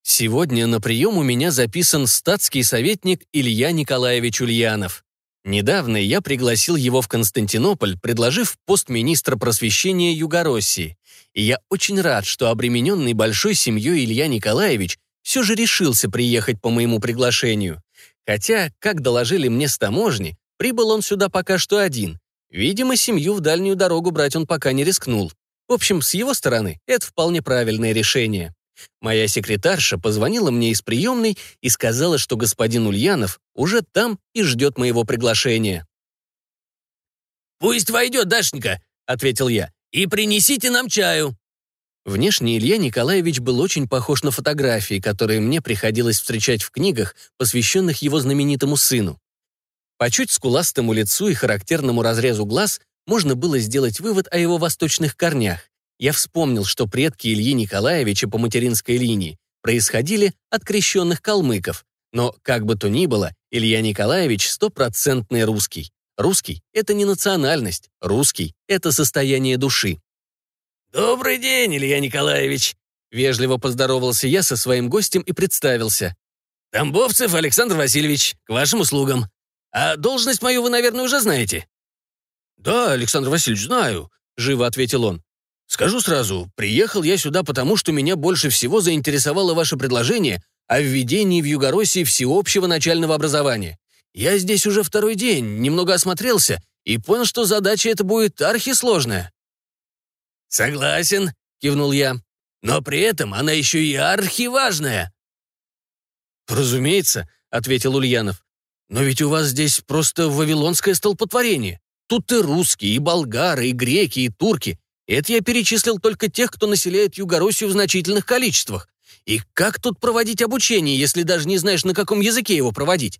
Сегодня на прием у меня записан статский советник Илья Николаевич Ульянов. Недавно я пригласил его в Константинополь, предложив пост министра просвещения Югороссии. И я очень рад, что обремененный большой семьей Илья Николаевич все же решился приехать по моему приглашению. Хотя, как доложили мне с таможни, прибыл он сюда пока что один, Видимо, семью в дальнюю дорогу брать он пока не рискнул. В общем, с его стороны это вполне правильное решение. Моя секретарша позвонила мне из приемной и сказала, что господин Ульянов уже там и ждет моего приглашения. «Пусть войдет, Дашенька», — ответил я, — «и принесите нам чаю». Внешне Илья Николаевич был очень похож на фотографии, которые мне приходилось встречать в книгах, посвященных его знаменитому сыну. По чуть скуластому лицу и характерному разрезу глаз можно было сделать вывод о его восточных корнях. Я вспомнил, что предки Ильи Николаевича по материнской линии происходили от крещенных калмыков. Но, как бы то ни было, Илья Николаевич стопроцентный русский. Русский — это не национальность, русский — это состояние души. «Добрый день, Илья Николаевич!» Вежливо поздоровался я со своим гостем и представился. «Тамбовцев Александр Васильевич, к вашим услугам. А должность мою вы, наверное, уже знаете?» «Да, Александр Васильевич, знаю», — живо ответил он. «Скажу сразу, приехал я сюда потому, что меня больше всего заинтересовало ваше предложение о введении в Югороссии всеобщего начального образования. Я здесь уже второй день, немного осмотрелся и понял, что задача эта будет архисложная». «Согласен», — кивнул я. «Но при этом она еще и архиважная». «Разумеется», — ответил Ульянов. Но ведь у вас здесь просто вавилонское столпотворение. Тут и русские, и болгары, и греки, и турки. Это я перечислил только тех, кто населяет Югороссию в значительных количествах. И как тут проводить обучение, если даже не знаешь, на каком языке его проводить?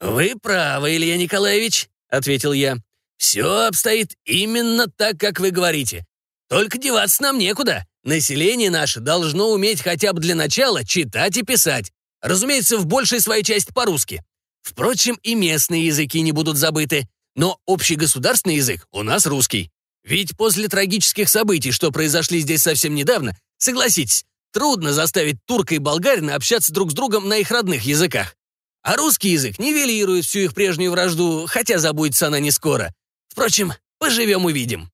«Вы правы, Илья Николаевич», — ответил я. «Все обстоит именно так, как вы говорите. Только деваться нам некуда. Население наше должно уметь хотя бы для начала читать и писать. Разумеется, в большей своей части по-русски. Впрочем, и местные языки не будут забыты, но общегосударственный язык у нас русский. Ведь после трагических событий, что произошли здесь совсем недавно, согласитесь, трудно заставить турка и болгарина общаться друг с другом на их родных языках. А русский язык нивелирует всю их прежнюю вражду, хотя забудется она не скоро. Впрочем, поживем-увидим.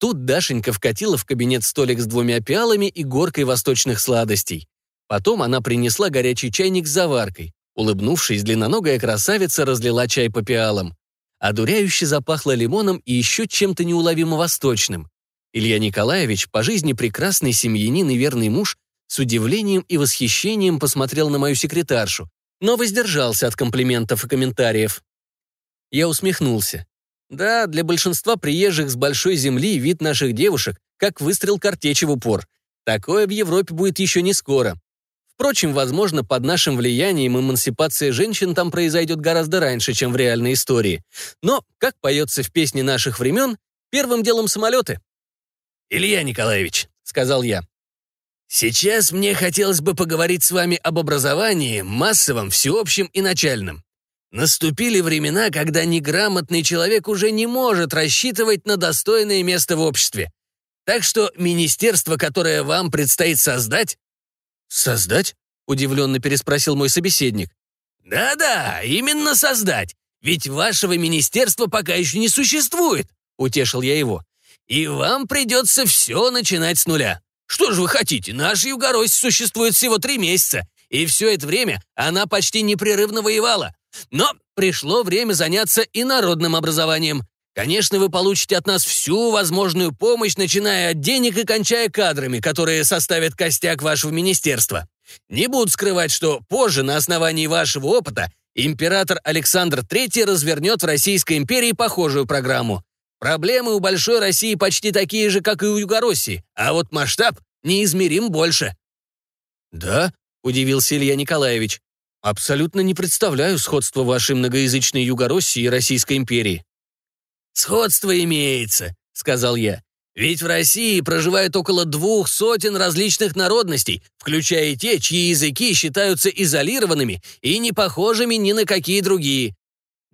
Тут Дашенька вкатила в кабинет столик с двумя пиалами и горкой восточных сладостей. Потом она принесла горячий чайник с заваркой. Улыбнувшись, длинноногая красавица разлила чай по пиалам. Одуряюще запахло лимоном и еще чем-то неуловимо восточным. Илья Николаевич, по жизни прекрасный семьянин и верный муж, с удивлением и восхищением посмотрел на мою секретаршу, но воздержался от комплиментов и комментариев. Я усмехнулся. Да, для большинства приезжих с большой земли вид наших девушек как выстрел картечи в упор. Такое в Европе будет еще не скоро. Впрочем, возможно, под нашим влиянием эмансипация женщин там произойдет гораздо раньше, чем в реальной истории. Но, как поется в песне наших времен, первым делом самолеты. «Илья Николаевич», — сказал я, «сейчас мне хотелось бы поговорить с вами об образовании, массовом, всеобщем и начальном. Наступили времена, когда неграмотный человек уже не может рассчитывать на достойное место в обществе. Так что министерство, которое вам предстоит создать, «Создать?» — удивленно переспросил мой собеседник. «Да-да, именно создать. Ведь вашего министерства пока еще не существует», — утешил я его. «И вам придется все начинать с нуля. Что же вы хотите? Наша Югорость существует всего три месяца, и все это время она почти непрерывно воевала. Но пришло время заняться и народным образованием. Конечно, вы получите от нас всю возможную помощь, начиная от денег и кончая кадрами, которые составят костяк вашего министерства. Не буду скрывать, что позже, на основании вашего опыта, император Александр III развернет в Российской империи похожую программу. Проблемы у Большой России почти такие же, как и у Югороссии, а вот масштаб неизмерим больше». «Да?» — удивился Илья Николаевич. «Абсолютно не представляю сходства вашей многоязычной Югороссии и Российской империи». «Сходство имеется», — сказал я. «Ведь в России проживает около двух сотен различных народностей, включая те, чьи языки считаются изолированными и не похожими ни на какие другие.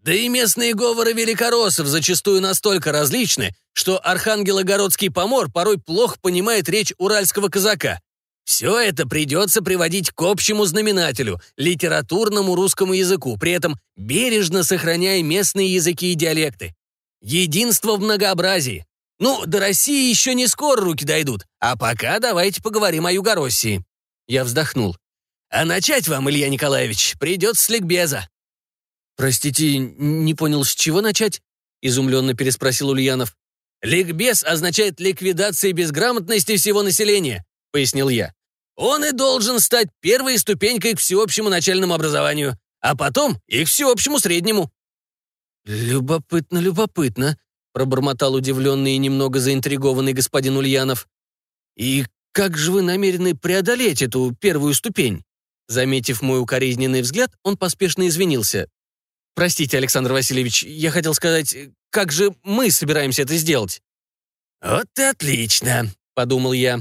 Да и местные говоры великороссов зачастую настолько различны, что архангелогородский помор порой плохо понимает речь уральского казака. Все это придется приводить к общему знаменателю, литературному русскому языку, при этом бережно сохраняя местные языки и диалекты. Единство в многообразии. Ну, до России еще не скоро руки дойдут, а пока давайте поговорим о Югороссии. Я вздохнул. А начать вам, Илья Николаевич, придется с ликбеза. «Простите, не понял, с чего начать?» — изумленно переспросил Ульянов. «Ликбез означает ликвидация безграмотности всего населения», — пояснил я. «Он и должен стать первой ступенькой к всеобщему начальному образованию, а потом и к всеобщему среднему». «Любопытно, любопытно», — пробормотал удивленный и немного заинтригованный господин Ульянов. «И как же вы намерены преодолеть эту первую ступень?» Заметив мой укоризненный взгляд, он поспешно извинился. «Простите, Александр Васильевич, я хотел сказать, как же мы собираемся это сделать?» «Вот и отлично», — подумал я.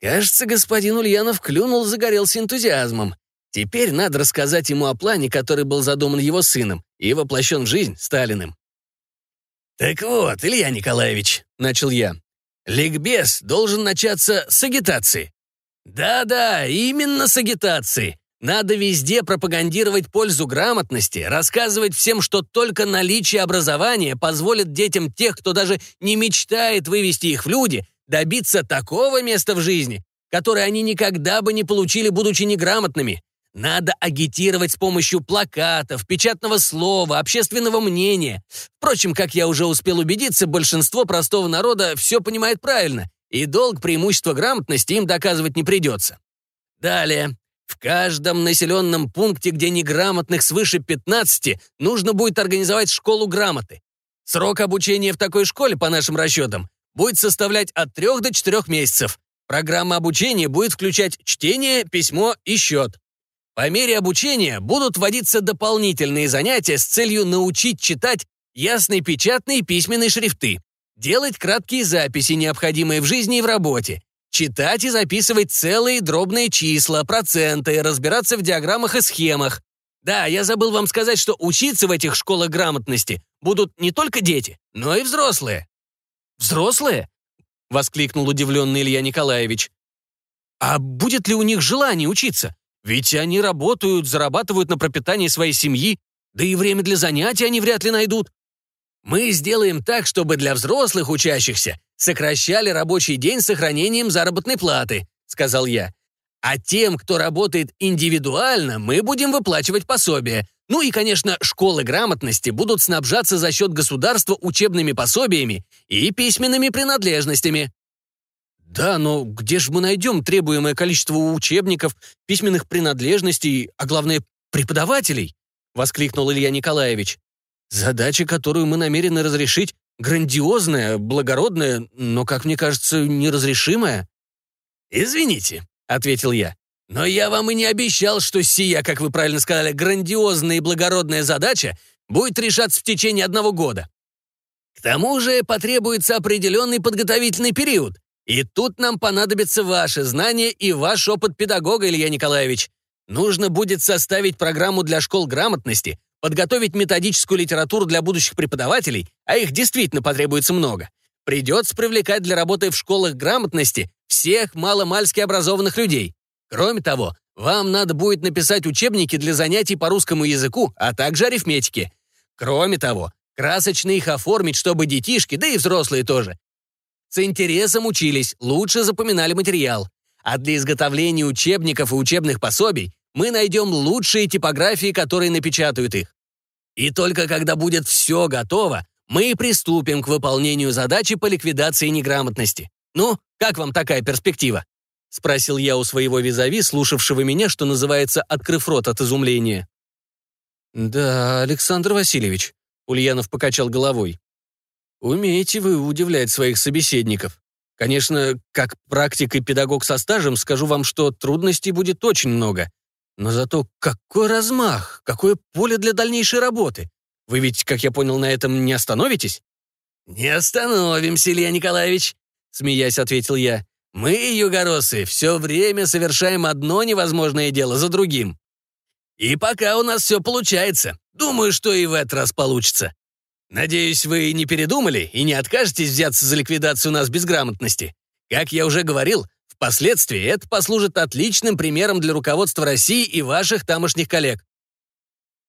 Кажется, господин Ульянов клюнул, загорелся энтузиазмом. Теперь надо рассказать ему о плане, который был задуман его сыном и воплощен в жизнь Сталиным. «Так вот, Илья Николаевич», — начал я, — «ликбез должен начаться с агитации». «Да-да, именно с агитации. Надо везде пропагандировать пользу грамотности, рассказывать всем, что только наличие образования позволит детям тех, кто даже не мечтает вывести их в люди, добиться такого места в жизни, которое они никогда бы не получили, будучи неграмотными. Надо агитировать с помощью плакатов, печатного слова, общественного мнения. Впрочем, как я уже успел убедиться, большинство простого народа все понимает правильно, и долг преимущества грамотности им доказывать не придется. Далее. В каждом населенном пункте, где неграмотных свыше 15, нужно будет организовать школу грамоты. Срок обучения в такой школе, по нашим расчетам, будет составлять от 3 до 4 месяцев. Программа обучения будет включать чтение, письмо и счет. По мере обучения будут вводиться дополнительные занятия с целью научить читать ясные печатные письменные шрифты, делать краткие записи, необходимые в жизни и в работе, Читать и записывать целые дробные числа, проценты, разбираться в диаграммах и схемах. Да, я забыл вам сказать, что учиться в этих школах грамотности будут не только дети, но и взрослые. «Взрослые?» — воскликнул удивленный Илья Николаевич. «А будет ли у них желание учиться? Ведь они работают, зарабатывают на пропитание своей семьи, да и время для занятий они вряд ли найдут. Мы сделаем так, чтобы для взрослых учащихся сокращали рабочий день с сохранением заработной платы», — сказал я. «А тем, кто работает индивидуально, мы будем выплачивать пособие. Ну и, конечно, школы грамотности будут снабжаться за счет государства учебными пособиями и письменными принадлежностями». «Да, но где же мы найдем требуемое количество учебников, письменных принадлежностей, а главное, преподавателей?» — воскликнул Илья Николаевич. Задача, которую мы намерены разрешить, грандиозная, благородная, но, как мне кажется, неразрешимая. «Извините», — ответил я, «но я вам и не обещал, что сия, как вы правильно сказали, грандиозная и благородная задача будет решаться в течение одного года. К тому же потребуется определенный подготовительный период, и тут нам понадобятся ваши знания и ваш опыт педагога, Илья Николаевич. Нужно будет составить программу для школ грамотности, подготовить методическую литературу для будущих преподавателей, а их действительно потребуется много. Придется привлекать для работы в школах грамотности всех маломальски образованных людей. Кроме того, вам надо будет написать учебники для занятий по русскому языку, а также арифметике. Кроме того, красочно их оформить, чтобы детишки, да и взрослые тоже, с интересом учились, лучше запоминали материал. а для изготовления учебников и учебных пособий мы найдем лучшие типографии, которые напечатают их. И только когда будет все готово, мы приступим к выполнению задачи по ликвидации неграмотности. Ну, как вам такая перспектива?» — спросил я у своего визави, слушавшего меня, что называется, открыв рот от изумления. «Да, Александр Васильевич», — Ульянов покачал головой. «Умеете вы удивлять своих собеседников. Конечно, как практик и педагог со стажем скажу вам, что трудностей будет очень много. Но зато какой размах, какое поле для дальнейшей работы. Вы ведь, как я понял, на этом не остановитесь?» «Не остановимся, Илья Николаевич», — смеясь ответил я. «Мы, югоросы, все время совершаем одно невозможное дело за другим. И пока у нас все получается. Думаю, что и в этот раз получится. Надеюсь, вы не передумали и не откажетесь взяться за ликвидацию нас безграмотности. Как я уже говорил, впоследствии это послужит отличным примером для руководства России и ваших тамошних коллег.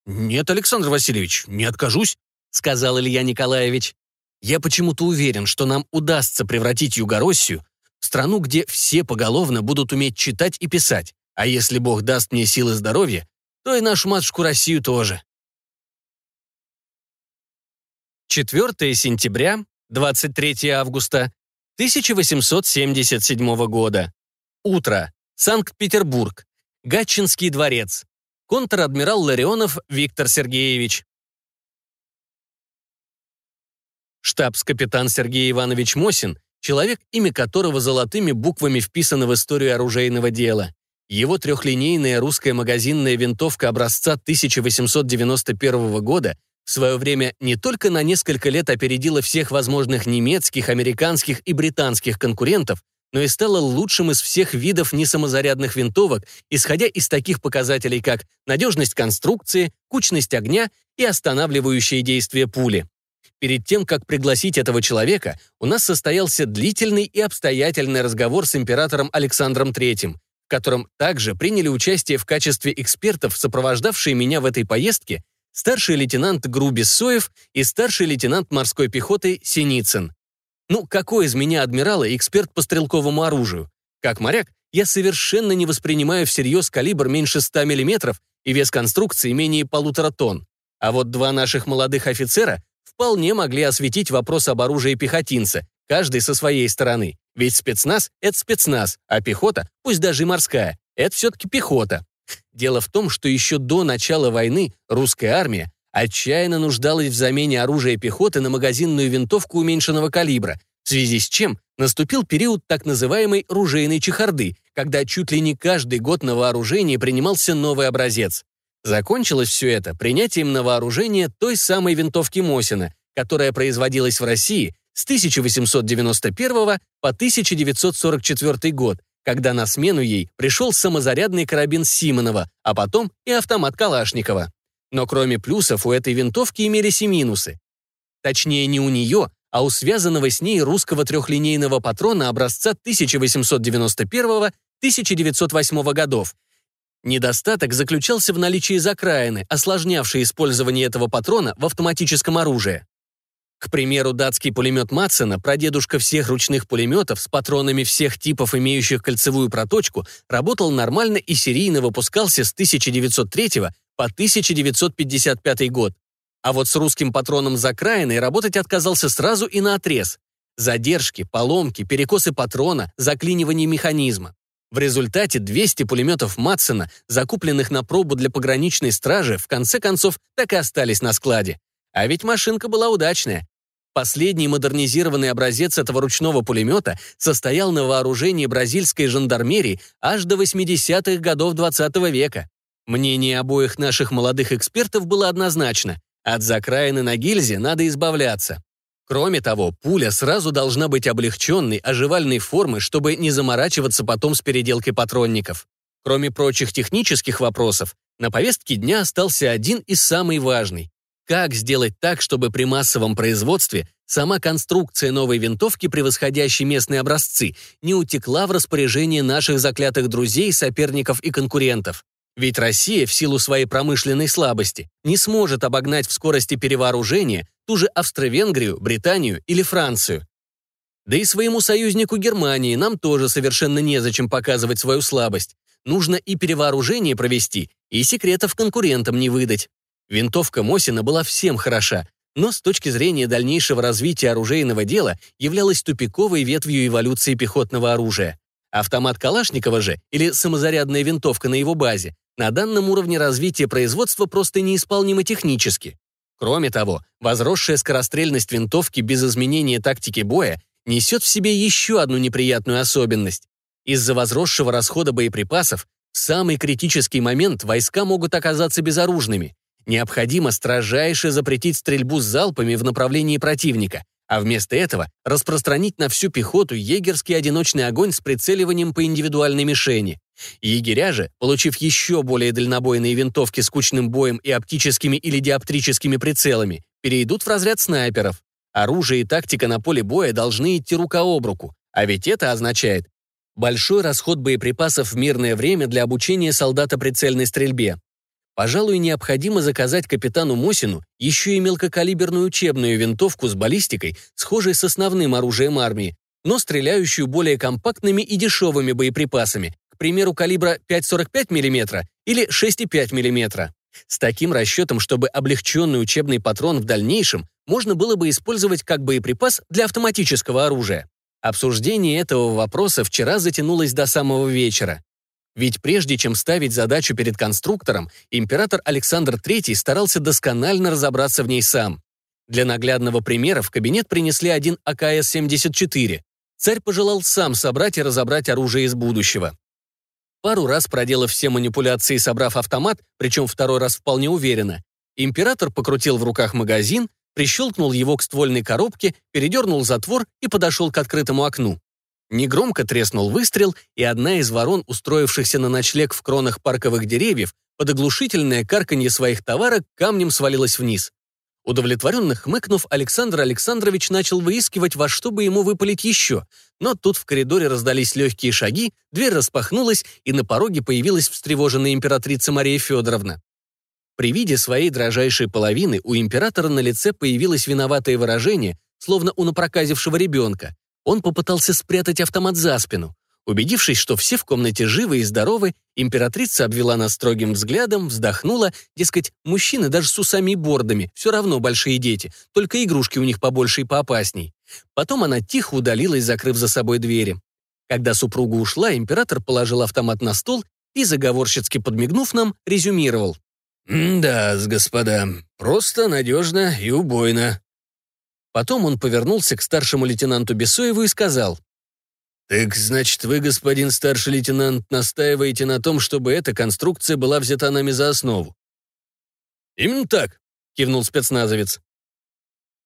«Нет, Александр Васильевич, не откажусь», — сказал Илья Николаевич. «Я почему-то уверен, что нам удастся превратить Югороссию в страну, где все поголовно будут уметь читать и писать, а если Бог даст мне силы здоровья, то и нашу матушку Россию тоже». 4 сентября, 23 августа 1877 года. Утро. Санкт-Петербург. Гатчинский дворец. Контр-адмирал Ларионов Виктор Сергеевич. Штабс-капитан Сергей Иванович Мосин, человек, имя которого золотыми буквами вписано в историю оружейного дела. Его трехлинейная русская магазинная винтовка образца 1891 года в свое время не только на несколько лет опередила всех возможных немецких, американских и британских конкурентов, но и стала лучшим из всех видов несамозарядных винтовок, исходя из таких показателей, как надежность конструкции, кучность огня и останавливающее действие пули. Перед тем, как пригласить этого человека, у нас состоялся длительный и обстоятельный разговор с императором Александром III, котором также приняли участие в качестве экспертов, сопровождавшие меня в этой поездке, старший лейтенант Грубис Соев и старший лейтенант морской пехоты Синицын. Ну, какой из меня адмирала и эксперт по стрелковому оружию? Как моряк, я совершенно не воспринимаю всерьез калибр меньше 100 мм и вес конструкции менее полутора тонн. А вот два наших молодых офицера вполне могли осветить вопрос об оружии пехотинца, каждый со своей стороны. Ведь спецназ — это спецназ, а пехота, пусть даже и морская, это все-таки пехота. Дело в том, что еще до начала войны русская армия отчаянно нуждалась в замене оружия пехоты на магазинную винтовку уменьшенного калибра, в связи с чем наступил период так называемой «ружейной чехарды», когда чуть ли не каждый год на вооружение принимался новый образец. Закончилось все это принятием на вооружение той самой винтовки Мосина, которая производилась в России с 1891 по 1944 год, когда на смену ей пришел самозарядный карабин Симонова, а потом и автомат Калашникова. Но кроме плюсов у этой винтовки имелись и минусы. Точнее, не у нее, а у связанного с ней русского трехлинейного патрона образца 1891-1908 годов. Недостаток заключался в наличии закраины, осложнявшей использование этого патрона в автоматическом оружии. К примеру, датский пулемет Матсена, прадедушка всех ручных пулеметов с патронами всех типов, имеющих кольцевую проточку, работал нормально и серийно выпускался с 1903 по 1955 год. А вот с русским патроном закраиной работать отказался сразу и на отрез. Задержки, поломки, перекосы патрона, заклинивание механизма. В результате 200 пулеметов Матсена, закупленных на пробу для пограничной стражи, в конце концов так и остались на складе. А ведь машинка была удачная. Последний модернизированный образец этого ручного пулемета состоял на вооружении бразильской жандармерии аж до 80-х годов 20 -го века. Мнение обоих наших молодых экспертов было однозначно. От закраины на гильзе надо избавляться. Кроме того, пуля сразу должна быть облегченной, оживальной формы, чтобы не заморачиваться потом с переделкой патронников. Кроме прочих технических вопросов, на повестке дня остался один и самый важный как сделать так, чтобы при массовом производстве сама конструкция новой винтовки, превосходящей местные образцы, не утекла в распоряжение наших заклятых друзей, соперников и конкурентов? Ведь Россия, в силу своей промышленной слабости, не сможет обогнать в скорости перевооружения ту же Австро-Венгрию, Британию или Францию. Да и своему союзнику Германии нам тоже совершенно незачем показывать свою слабость. Нужно и перевооружение провести, и секретов конкурентам не выдать. Винтовка Мосина была всем хороша, но с точки зрения дальнейшего развития оружейного дела являлась тупиковой ветвью эволюции пехотного оружия. Автомат Калашникова же, или самозарядная винтовка на его базе, на данном уровне развития производства просто неисполнимы технически. Кроме того, возросшая скорострельность винтовки без изменения тактики боя несет в себе еще одну неприятную особенность. Из-за возросшего расхода боеприпасов в самый критический момент войска могут оказаться безоружными. Необходимо строжайше запретить стрельбу с залпами в направлении противника, а вместо этого распространить на всю пехоту егерский одиночный огонь с прицеливанием по индивидуальной мишени. Егеря же, получив еще более дальнобойные винтовки с кучным боем и оптическими или диоптрическими прицелами, перейдут в разряд снайперов. Оружие и тактика на поле боя должны идти рука об руку, а ведь это означает большой расход боеприпасов в мирное время для обучения солдата прицельной стрельбе. Пожалуй, необходимо заказать капитану Мосину еще и мелкокалиберную учебную винтовку с баллистикой, схожей с основным оружием армии, но стреляющую более компактными и дешевыми боеприпасами, к примеру, калибра 5,45 мм или 6,5 мм. С таким расчетом, чтобы облегченный учебный патрон в дальнейшем можно было бы использовать как боеприпас для автоматического оружия. Обсуждение этого вопроса вчера затянулось до самого вечера. Ведь прежде чем ставить задачу перед конструктором, император Александр III старался досконально разобраться в ней сам. Для наглядного примера в кабинет принесли один АКС-74. Царь пожелал сам собрать и разобрать оружие из будущего. Пару раз проделав все манипуляции, собрав автомат, причем второй раз вполне уверенно, император покрутил в руках магазин, прищелкнул его к ствольной коробке, передернул затвор и подошел к открытому окну. Негромко треснул выстрел, и одна из ворон, устроившихся на ночлег в кронах парковых деревьев, под оглушительное карканье своих товарок камнем свалилась вниз. Удовлетворенно хмыкнув, Александр Александрович начал выискивать, во что бы ему выпалить еще, но тут в коридоре раздались легкие шаги, дверь распахнулась, и на пороге появилась встревоженная императрица Мария Федоровна. При виде своей дрожайшей половины у императора на лице появилось виноватое выражение, словно у напроказившего ребенка. Он попытался спрятать автомат за спину. Убедившись, что все в комнате живы и здоровы, императрица обвела нас строгим взглядом, вздохнула, дескать, мужчины даже с усами и бордами, все равно большие дети, только игрушки у них побольше и поопасней. Потом она тихо удалилась, закрыв за собой двери. Когда супруга ушла, император положил автомат на стол и, заговорщицки подмигнув нам, резюмировал. «Да, господа, просто надежно и убойно. Потом он повернулся к старшему лейтенанту Бесоеву и сказал. «Так, значит, вы, господин старший лейтенант, настаиваете на том, чтобы эта конструкция была взята нами за основу?» «Именно так», — кивнул спецназовец.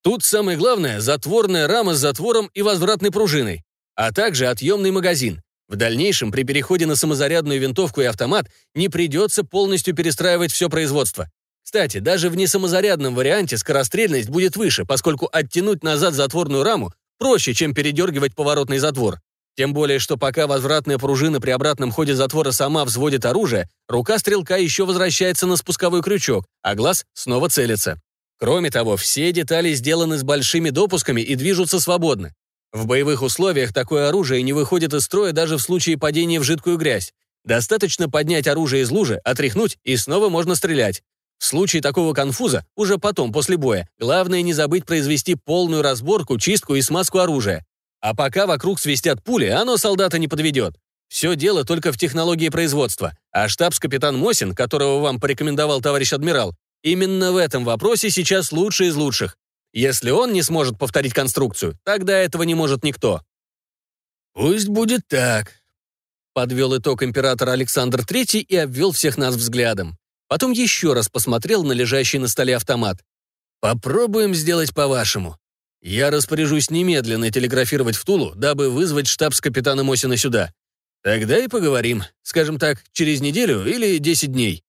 «Тут самое главное — затворная рама с затвором и возвратной пружиной, а также отъемный магазин. В дальнейшем, при переходе на самозарядную винтовку и автомат, не придется полностью перестраивать все производство. Кстати, даже в несамозарядном варианте скорострельность будет выше, поскольку оттянуть назад затворную раму проще, чем передергивать поворотный затвор. Тем более, что пока возвратная пружина при обратном ходе затвора сама взводит оружие, рука стрелка еще возвращается на спусковой крючок, а глаз снова целится. Кроме того, все детали сделаны с большими допусками и движутся свободно. В боевых условиях такое оружие не выходит из строя даже в случае падения в жидкую грязь. Достаточно поднять оружие из лужи, отряхнуть, и снова можно стрелять. В случае такого конфуза, уже потом, после боя, главное не забыть произвести полную разборку, чистку и смазку оружия. А пока вокруг свистят пули, оно солдата не подведет. Все дело только в технологии производства. А штабс-капитан Мосин, которого вам порекомендовал товарищ адмирал, именно в этом вопросе сейчас лучший из лучших. Если он не сможет повторить конструкцию, тогда этого не может никто. «Пусть будет так», — подвел итог император Александр III и обвел всех нас взглядом. Потом еще раз посмотрел на лежащий на столе автомат. «Попробуем сделать по-вашему. Я распоряжусь немедленно телеграфировать в Тулу, дабы вызвать штаб с капитана Мосина сюда. Тогда и поговорим, скажем так, через неделю или 10 дней.